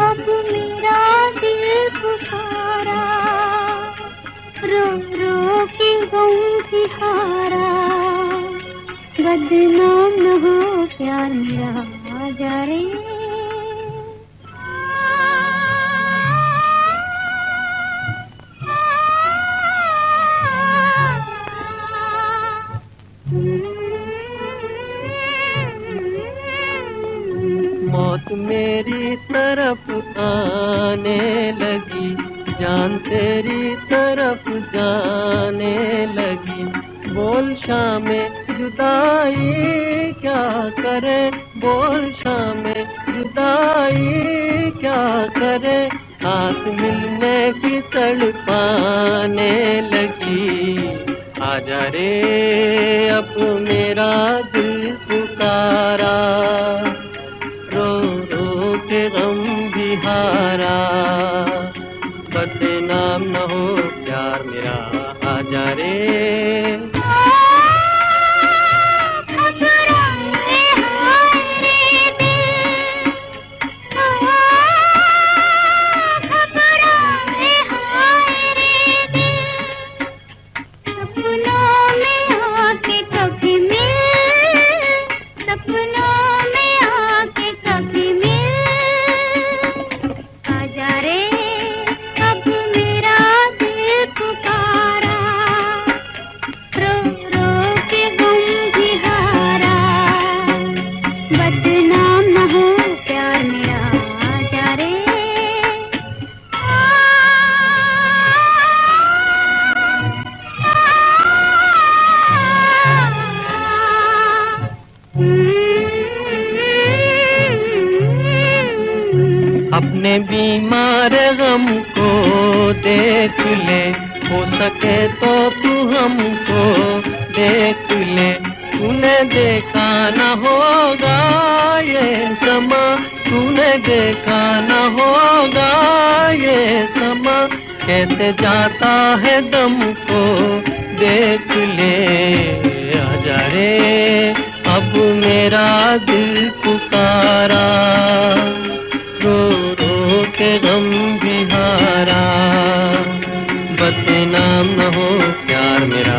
अब मेरा दिल पुकारा। बदनाम न हो प्यार मेरा आजा रे। मौत मेरी तरफ़ आने लगी। जान तेरी तरफ़ जाने लगी। बोल शाम, जुदाई क्या करे? बोल शाम, जुदाई क्या करे? आस मिलने की तड़ पाने लगी। आजा रे अब बदनाम अपने बीमार गम को देख ले, हो सके तो तू हमको देख ले। तूने देखा न होगा ये समा, तूने देखा न होगा ये समा। कैसे जाता है दम को देख ले, आ जा रे, अब मेरा दिल गुलाम न हो प्यार मेरा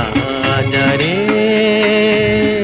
आ जा रे।